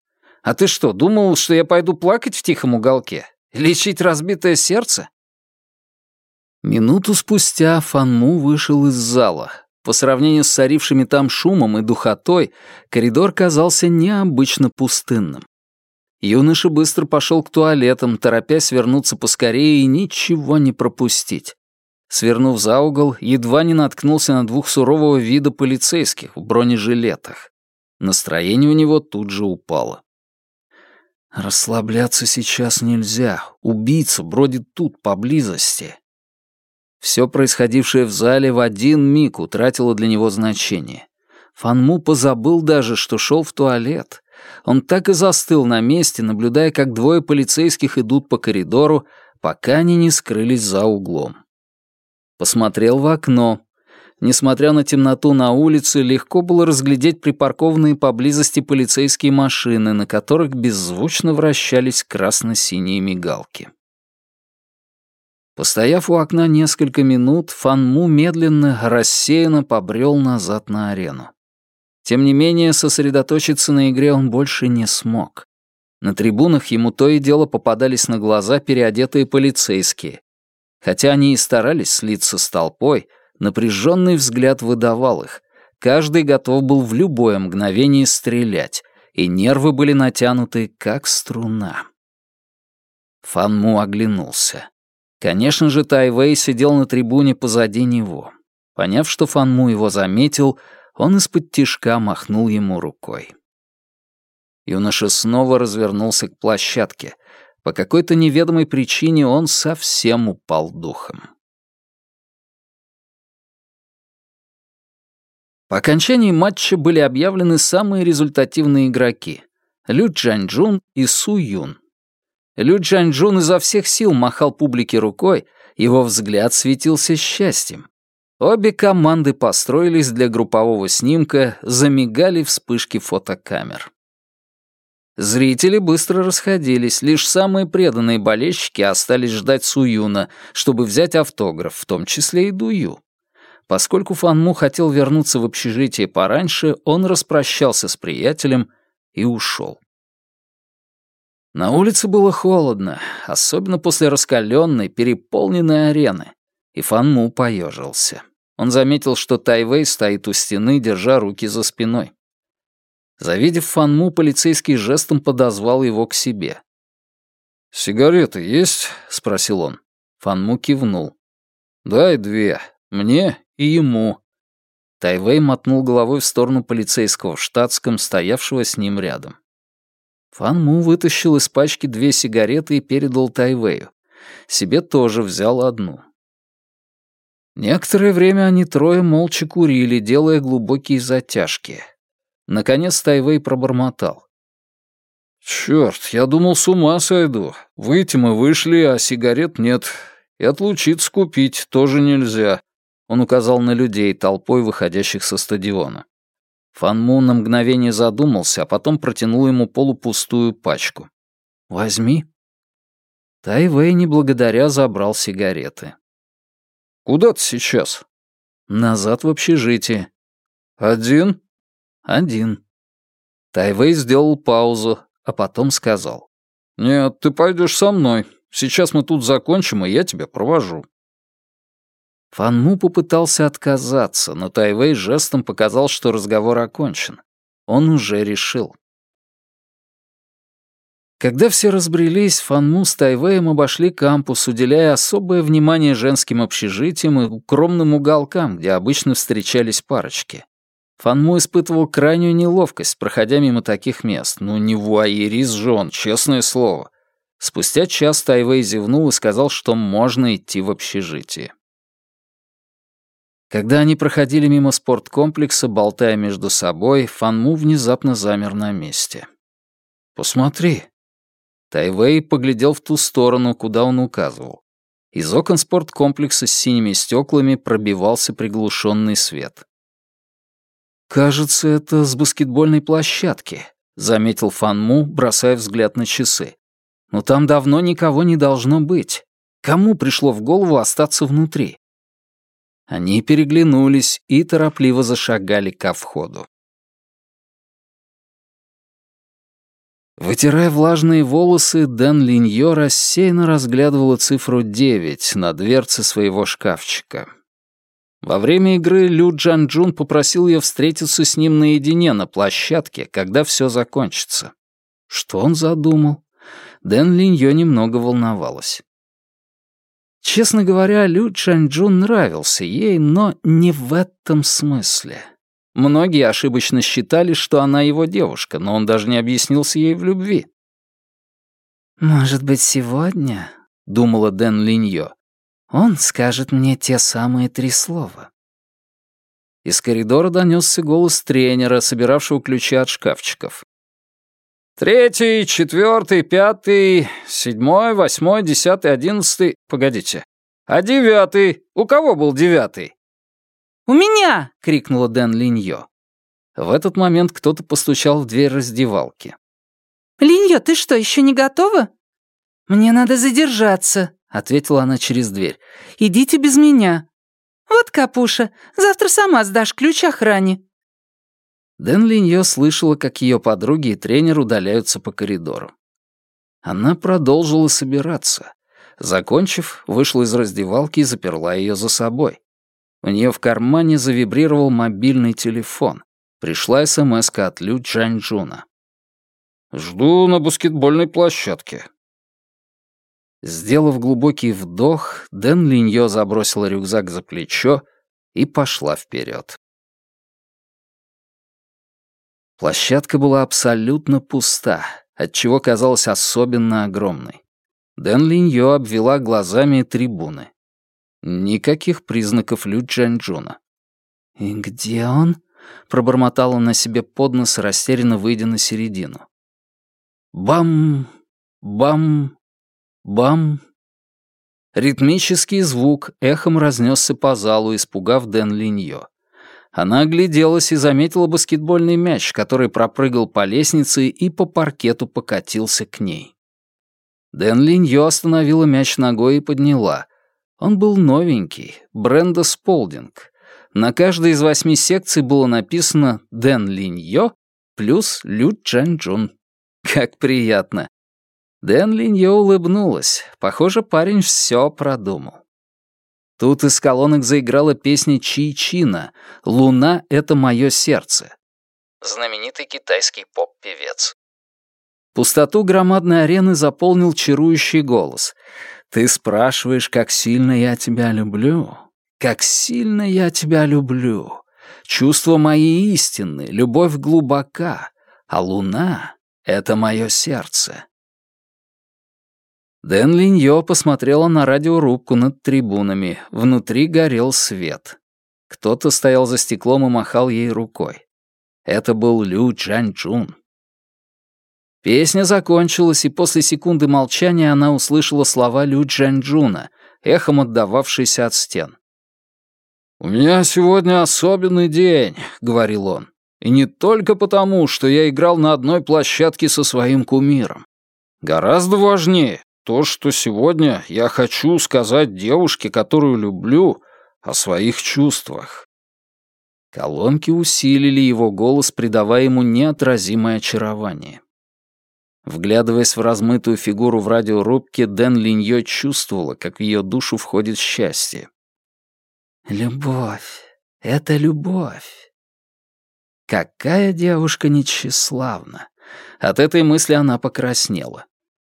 А ты что, думал, что я пойду плакать в тихом уголке? Лечить разбитое сердце?» Минуту спустя Фанму вышел из зала. По сравнению с царившими там шумом и духотой, коридор казался необычно пустынным. Юноша быстро пошел к туалетам, торопясь вернуться поскорее и ничего не пропустить. Свернув за угол, едва не наткнулся на двух сурового вида полицейских в бронежилетах. Настроение у него тут же упало. Расслабляться сейчас нельзя. Убийца бродит тут, поблизости. Все происходившее в зале в один миг утратило для него значение. Фанму позабыл даже, что шел в туалет. Он так и застыл на месте, наблюдая, как двое полицейских идут по коридору, пока они не скрылись за углом. Посмотрел в окно. Несмотря на темноту на улице, легко было разглядеть припаркованные поблизости полицейские машины, на которых беззвучно вращались красно-синие мигалки. Постояв у окна несколько минут, Фанму медленно, рассеянно побрел назад на арену. Тем не менее, сосредоточиться на игре он больше не смог. На трибунах ему то и дело попадались на глаза переодетые полицейские. Хотя они и старались слиться с толпой, напряженный взгляд выдавал их. Каждый готов был в любое мгновение стрелять, и нервы были натянуты, как струна. Фанму оглянулся. Конечно же, Тайвей сидел на трибуне позади него. Поняв, что Фанму его заметил, он из-под тишка махнул ему рукой. Юноша снова развернулся к площадке. По какой-то неведомой причине он совсем упал духом. По окончании матча были объявлены самые результативные игроки — Лю Чжаньчжун и Су Юн. Лю Чжаньчжун изо всех сил махал публике рукой, его взгляд светился счастьем. Обе команды построились для группового снимка, замигали вспышки фотокамер. Зрители быстро расходились, лишь самые преданные болельщики остались ждать Суюна, чтобы взять автограф, в том числе и Дую. Поскольку Фанму хотел вернуться в общежитие пораньше, он распрощался с приятелем и ушел. На улице было холодно, особенно после раскаленной, переполненной арены, и Фанму поежился. Он заметил, что Тайвей стоит у стены, держа руки за спиной. Завидев Фанму, полицейский жестом подозвал его к себе. «Сигареты есть?» — спросил он. Фанму кивнул. «Дай две. Мне и ему». Тайвей мотнул головой в сторону полицейского в штатском, стоявшего с ним рядом. Фанму вытащил из пачки две сигареты и передал Тайвею. Себе тоже взял одну. Некоторое время они трое молча курили, делая глубокие затяжки. Наконец Тайвей пробормотал. «Чёрт, я думал, с ума сойду. Выйти мы вышли, а сигарет нет. И отлучиться купить тоже нельзя». Он указал на людей, толпой выходящих со стадиона. Фан Му на мгновение задумался, а потом протянул ему полупустую пачку. «Возьми». Тайвей, не благодаря, забрал сигареты. «Куда ты сейчас?» «Назад в общежитие». «Один?» Один. Тайвей сделал паузу, а потом сказал. «Нет, ты пойдешь со мной. Сейчас мы тут закончим, и я тебя провожу». Фанму попытался отказаться, но Тайвей жестом показал, что разговор окончен. Он уже решил. Когда все разбрелись, Фанму с Тайвеем обошли кампус, уделяя особое внимание женским общежитиям и укромным уголкам, где обычно встречались парочки. Фанму испытывал крайнюю неловкость, проходя мимо таких мест. Ну, не вуайерист же он, честное слово. Спустя час Тайвей зевнул и сказал, что можно идти в общежитие. Когда они проходили мимо спорткомплекса, болтая между собой, Фанму внезапно замер на месте. «Посмотри». Тайвей поглядел в ту сторону, куда он указывал. Из окон спорткомплекса с синими стеклами пробивался приглушенный свет. «Кажется, это с баскетбольной площадки», — заметил Фанму, бросая взгляд на часы. «Но там давно никого не должно быть. Кому пришло в голову остаться внутри?» Они переглянулись и торопливо зашагали ко входу. Вытирая влажные волосы, Дэн Линьо рассеянно разглядывала цифру 9 на дверце своего шкафчика. Во время игры Лю Джан-Джун попросил ее встретиться с ним наедине на площадке, когда все закончится. Что он задумал? Дэн Линьё немного волновалась. Честно говоря, Лю Джан-Джун нравился ей, но не в этом смысле. Многие ошибочно считали, что она его девушка, но он даже не объяснился ей в любви. «Может быть, сегодня?» — думала Дэн Линьё. Он скажет мне те самые три слова. Из коридора донесся голос тренера, собиравшего ключи от шкафчиков. «Третий, четвертый, пятый, седьмой, восьмой, десятый, одиннадцатый... Погодите. А девятый? У кого был девятый?» «У меня!» — крикнула Дэн Линьё. В этот момент кто-то постучал в дверь раздевалки. «Линьё, ты что, еще не готова?» «Мне надо задержаться», ответила она через дверь. «Идите без меня». «Вот капуша, завтра сама сдашь ключ охране». Дэн Линьё слышала, как ее подруги и тренер удаляются по коридору. Она продолжила собираться. Закончив, вышла из раздевалки и заперла ее за собой. У нее в кармане завибрировал мобильный телефон. Пришла смс от Лю Джаньчжуна. «Жду на баскетбольной площадке». Сделав глубокий вдох, Дэн Линьё забросила рюкзак за плечо и пошла вперед. Площадка была абсолютно пуста, отчего казалась особенно огромной. Дэн Линьё обвела глазами трибуны. Никаких признаков Лю Джанчжуна. «И где он?» — пробормотала на себе под нос, растерянно выйдя на середину. Бам! Бам! Бам! Ритмический звук эхом разнесся по залу, испугав Дэн Линьё. Она огляделась и заметила баскетбольный мяч, который пропрыгал по лестнице и по паркету покатился к ней. Дэн Линьё остановила мяч ногой и подняла. Он был новенький, бренда Сполдинг. На каждой из восьми секций было написано «Дэн Линьё» плюс «Лю Чанчжун». Как приятно. Дэн Линьё улыбнулась. Похоже, парень все продумал. Тут из колонок заиграла песня Чи Чина «Луна — это мое сердце». Знаменитый китайский поп-певец. Пустоту громадной арены заполнил чарующий голос. Ты спрашиваешь, как сильно я тебя люблю? Как сильно я тебя люблю. Чувства мои истинны, любовь глубока, а луна — это мое сердце. Дэн Линьё посмотрела на радиорубку над трибунами. Внутри горел свет. Кто-то стоял за стеклом и махал ей рукой. Это был Лю Чжанчжун. Песня закончилась, и после секунды молчания она услышала слова Лю Джанджуна, эхом отдававшиеся от стен. «У меня сегодня особенный день», — говорил он. «И не только потому, что я играл на одной площадке со своим кумиром. Гораздо важнее то, что сегодня я хочу сказать девушке, которую люблю, о своих чувствах». Колонки усилили его голос, придавая ему неотразимое очарование. Вглядываясь в размытую фигуру в радиорубке, Дэн Линьё чувствовала, как в ее душу входит счастье. «Любовь! Это любовь!» Какая девушка нечеславна! От этой мысли она покраснела.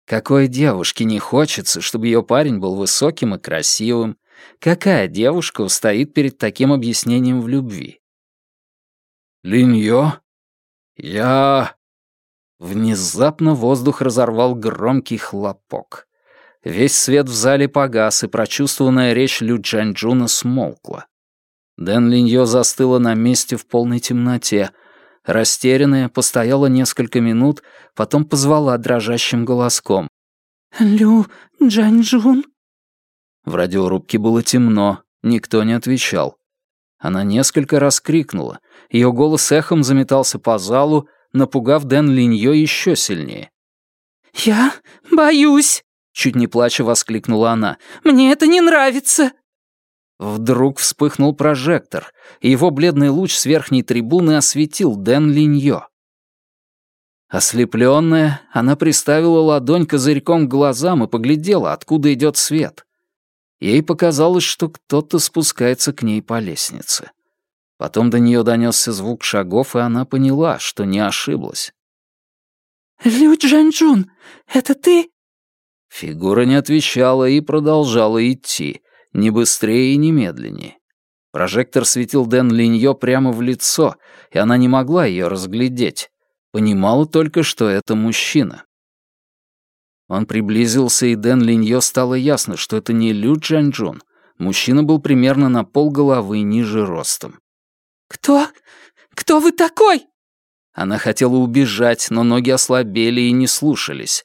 Какой девушке не хочется, чтобы ее парень был высоким и красивым? Какая девушка устоит перед таким объяснением в любви? «Линьё, я Внезапно воздух разорвал громкий хлопок. Весь свет в зале погас, и прочувствованная речь Лю Джанчжуна смолкла. Дэн Линьё застыла на месте в полной темноте. Растерянная, постояла несколько минут, потом позвала дрожащим голоском. «Лю Джанчжун?» В радиорубке было темно, никто не отвечал. Она несколько раз крикнула. Ее голос эхом заметался по залу, напугав Дэн Линьё еще сильнее. «Я боюсь!» — чуть не плача воскликнула она. «Мне это не нравится!» Вдруг вспыхнул прожектор, и его бледный луч с верхней трибуны осветил Дэн Линьё. Ослепленная, она приставила ладонь козырьком к глазам и поглядела, откуда идет свет. Ей показалось, что кто-то спускается к ней по лестнице. Потом до нее донесся звук шагов, и она поняла, что не ошиблась. «Лю Джанчжун, это ты?» Фигура не отвечала и продолжала идти, не быстрее и не медленнее. Прожектор светил Дэн Линьё прямо в лицо, и она не могла ее разглядеть. Понимала только, что это мужчина. Он приблизился, и Дэн Линьё стало ясно, что это не Лю Джанчжун. Мужчина был примерно на полголовы ниже ростом. «Кто? Кто вы такой?» Она хотела убежать, но ноги ослабели и не слушались.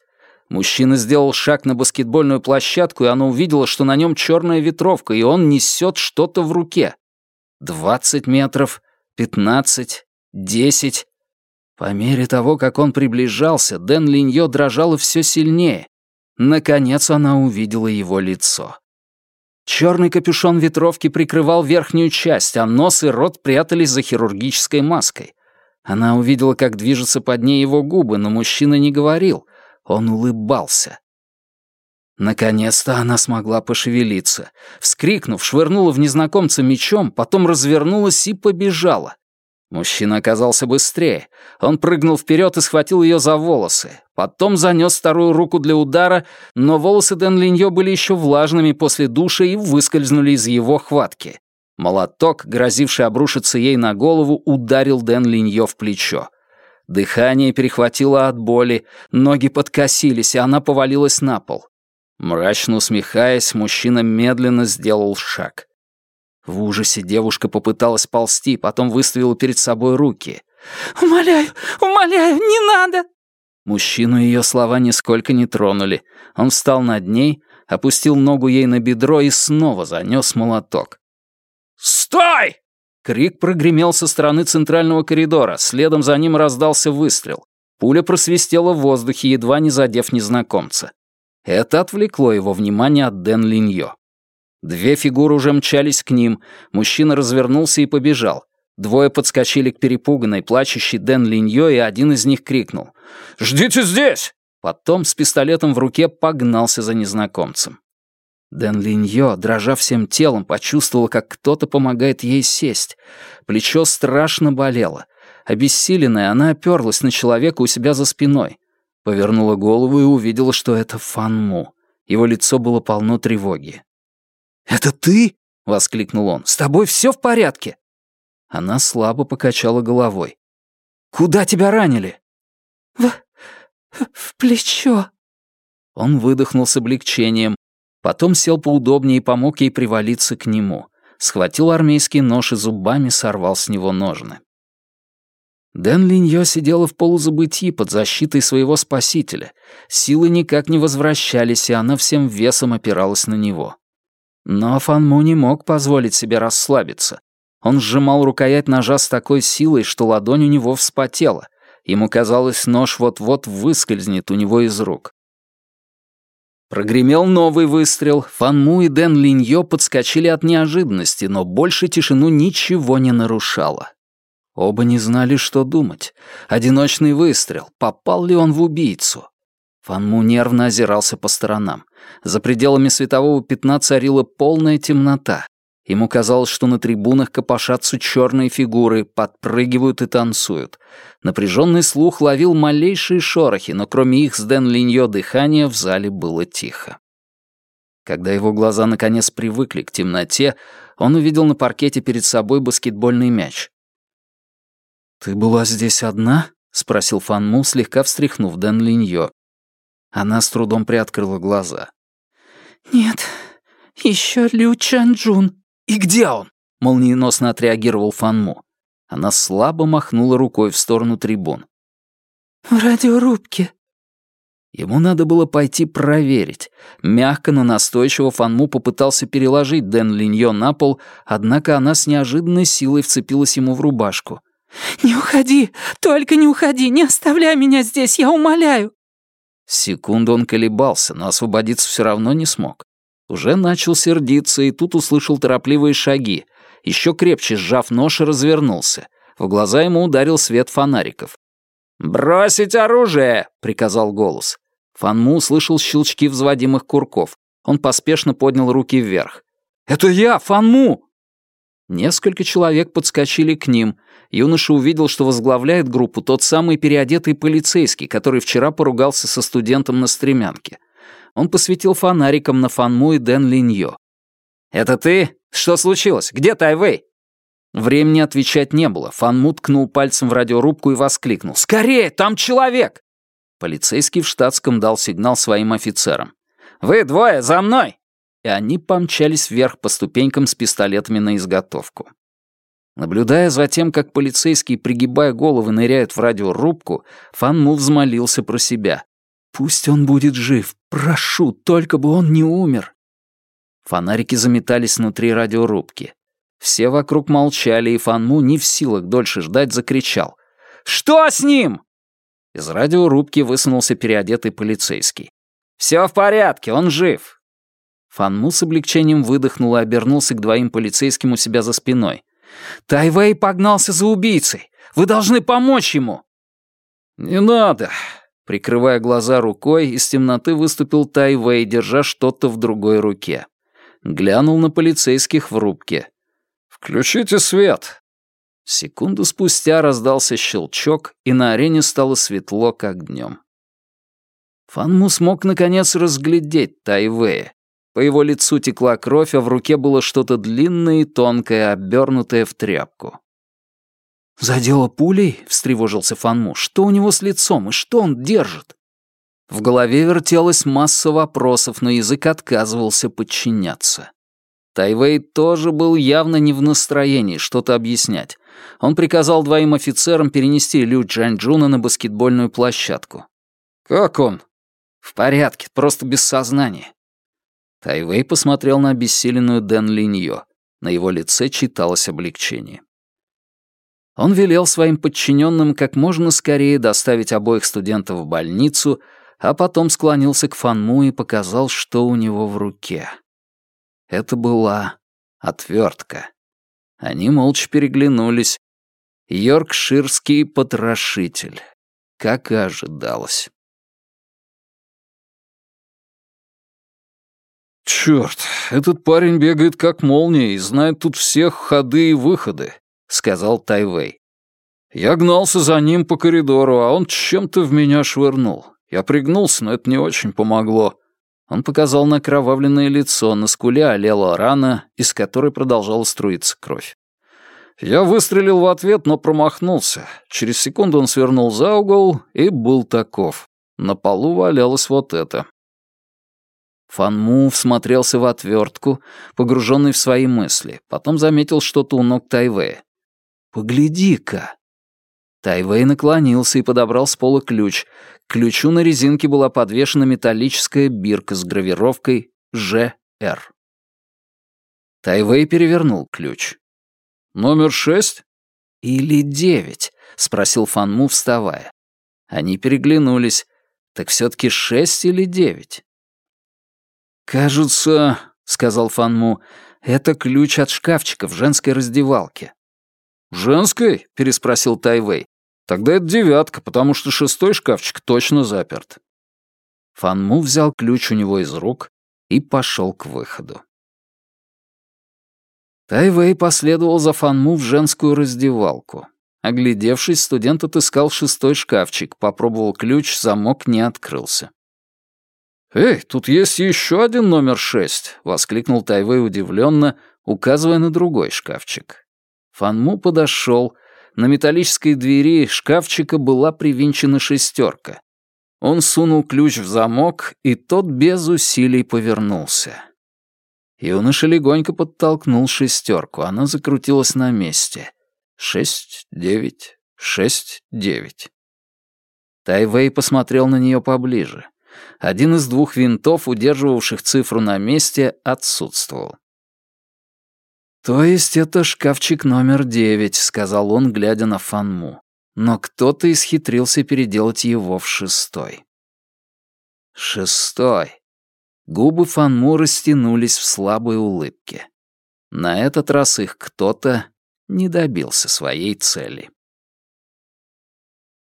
Мужчина сделал шаг на баскетбольную площадку, и она увидела, что на нем черная ветровка, и он несет что-то в руке. Двадцать метров, пятнадцать, десять. По мере того, как он приближался, Дэн Линьё дрожала все сильнее. Наконец она увидела его лицо. Черный капюшон ветровки прикрывал верхнюю часть, а нос и рот прятались за хирургической маской. Она увидела, как движутся под ней его губы, но мужчина не говорил. Он улыбался. Наконец-то она смогла пошевелиться. Вскрикнув, швырнула в незнакомца мечом, потом развернулась и побежала. Мужчина оказался быстрее. Он прыгнул вперед и схватил ее за волосы. Потом занес вторую руку для удара, но волосы Дэн Линьо были еще влажными после душа и выскользнули из его хватки. Молоток, грозивший обрушиться ей на голову, ударил Дэн Линьо в плечо. Дыхание перехватило от боли, ноги подкосились, и она повалилась на пол. Мрачно усмехаясь, мужчина медленно сделал шаг. В ужасе девушка попыталась ползти, потом выставила перед собой руки. «Умоляю, умоляю, не надо!» Мужчину ее слова нисколько не тронули. Он встал над ней, опустил ногу ей на бедро и снова занес молоток. «Стой!» Крик прогремел со стороны центрального коридора, следом за ним раздался выстрел. Пуля просвистела в воздухе, едва не задев незнакомца. Это отвлекло его внимание от Дэн Линьо. Две фигуры уже мчались к ним, мужчина развернулся и побежал. Двое подскочили к перепуганной, плачущей Дэн Линьо, и один из них крикнул «Ждите здесь!» Потом с пистолетом в руке погнался за незнакомцем. Дэн Линьо, дрожа всем телом, почувствовала, как кто-то помогает ей сесть. Плечо страшно болело. Обессиленная, она оперлась на человека у себя за спиной. Повернула голову и увидела, что это Фанму. Его лицо было полно тревоги. «Это ты?» — воскликнул он. «С тобой все в порядке?» Она слабо покачала головой. «Куда тебя ранили?» «В... в плечо». Он выдохнул с облегчением, потом сел поудобнее и помог ей привалиться к нему. Схватил армейский нож и зубами сорвал с него ножны. Дэн Линьё сидела в полузабытии под защитой своего спасителя. Силы никак не возвращались, и она всем весом опиралась на него. Но Фан не мог позволить себе расслабиться. Он сжимал рукоять ножа с такой силой, что ладонь у него вспотела. Ему казалось, нож вот-вот выскользнет у него из рук. Прогремел новый выстрел. Фан Му и Дэн Линьё подскочили от неожиданности, но больше тишину ничего не нарушало. Оба не знали, что думать. Одиночный выстрел. Попал ли он в убийцу? Фанму нервно озирался по сторонам. За пределами светового пятна царила полная темнота. Ему казалось, что на трибунах копошатся черные фигуры, подпрыгивают и танцуют. Напряженный слух ловил малейшие шорохи, но кроме их с Дэн Линьо дыхания в зале было тихо. Когда его глаза наконец привыкли к темноте, он увидел на паркете перед собой баскетбольный мяч. «Ты была здесь одна?» — спросил Фан Му, слегка встряхнув Дэн Линьё. Она с трудом приоткрыла глаза. «Нет, еще Лю Чанджун». «И где он?» — молниеносно отреагировал Фан Му. Она слабо махнула рукой в сторону трибун. «В радиорубке». Ему надо было пойти проверить. Мягко, но настойчиво Фанму попытался переложить Дэн Линьё на пол, однако она с неожиданной силой вцепилась ему в рубашку. «Не уходи! Только не уходи! Не оставляй меня здесь, я умоляю!» Секунду он колебался, но освободиться все равно не смог. Уже начал сердиться, и тут услышал торопливые шаги. Еще крепче сжав нож, развернулся. В глаза ему ударил свет фонариков. «Бросить оружие!» — приказал голос. Фанму услышал щелчки взводимых курков. Он поспешно поднял руки вверх. «Это я, Фанму!» Несколько человек подскочили к ним. Юноша увидел, что возглавляет группу тот самый переодетый полицейский, который вчера поругался со студентом на стремянке. Он посветил фонариком на Фанму и Дэн Линьо. «Это ты? Что случилось? Где Тайвей?» Времени отвечать не было. Фанму ткнул пальцем в радиорубку и воскликнул. «Скорее, там человек!» Полицейский в штатском дал сигнал своим офицерам. «Вы двое, за мной!» и они помчались вверх по ступенькам с пистолетами на изготовку. Наблюдая за тем, как полицейские, пригибая головы, ныряют в радиорубку, Фан Му взмолился про себя. «Пусть он будет жив. Прошу, только бы он не умер». Фонарики заметались внутри радиорубки. Все вокруг молчали, и Фан Му, не в силах дольше ждать, закричал. «Что с ним?» Из радиорубки высунулся переодетый полицейский. «Все в порядке, он жив. Фанму с облегчением выдохнул и обернулся к двоим полицейским у себя за спиной. «Тайвей погнался за убийцей! Вы должны помочь ему!» «Не надо! Прикрывая глаза рукой, из темноты выступил Тайвей, держа что-то в другой руке. Глянул на полицейских в рубке. «Включите свет!» Секунду спустя раздался щелчок, и на арене стало светло, как днем. Фанму смог наконец разглядеть Тайвея. По его лицу текла кровь, а в руке было что-то длинное и тонкое, обернутое в тряпку. «Задело пулей?» — встревожился Фанму. «Что у него с лицом и что он держит?» В голове вертелась масса вопросов, но язык отказывался подчиняться. Тайвей тоже был явно не в настроении что-то объяснять. Он приказал двоим офицерам перенести Лю Джанчжуна на баскетбольную площадку. «Как он?» «В порядке, просто без сознания». Тайвей посмотрел на обессиленную Дэн Линьо. На его лице читалось облегчение. Он велел своим подчиненным как можно скорее доставить обоих студентов в больницу, а потом склонился к Фанму и показал, что у него в руке. Это была отвертка. Они молча переглянулись. Йоркширский потрошитель, как и ожидалось. «Чёрт, этот парень бегает как молния и знает тут всех ходы и выходы», — сказал Тайвей. «Я гнался за ним по коридору, а он чем-то в меня швырнул. Я пригнулся, но это не очень помогло». Он показал на кровавленное лицо, на скуле олела рана, из которой продолжала струиться кровь. Я выстрелил в ответ, но промахнулся. Через секунду он свернул за угол и был таков. На полу валялось вот это. Фанму всмотрелся в отвертку, погруженный в свои мысли. Потом заметил что-то у ног Тайвея. «Погляди-ка!» Тайвей наклонился и подобрал с пола ключ. К ключу на резинке была подвешена металлическая бирка с гравировкой «ЖР». Тайвей перевернул ключ. «Номер шесть?» «Или девять?» — спросил Фанму, вставая. Они переглянулись. Так все-таки шесть или девять? «Кажется», — сказал Фанму, — «это ключ от шкафчика в женской раздевалке». «Женской?» — переспросил Тайвей. «Тогда это девятка, потому что шестой шкафчик точно заперт». Фанму взял ключ у него из рук и пошел к выходу. Тайвей последовал за Фанму в женскую раздевалку. Оглядевшись, студент отыскал шестой шкафчик, попробовал ключ, замок не открылся. «Эй, тут есть еще один номер шесть!» — воскликнул Тайвей удивленно, указывая на другой шкафчик. Фанму подошел. На металлической двери шкафчика была привинчена шестерка. Он сунул ключ в замок, и тот без усилий повернулся. Юноша легонько подтолкнул шестерку, она закрутилась на месте. Шесть, девять, шесть, девять. Тайвей посмотрел на нее поближе. Один из двух винтов, удерживавших цифру на месте, отсутствовал. «То есть это шкафчик номер девять», — сказал он, глядя на Фанму. Но кто-то исхитрился переделать его в шестой. Шестой. Губы Фанму растянулись в слабой улыбке. На этот раз их кто-то не добился своей цели.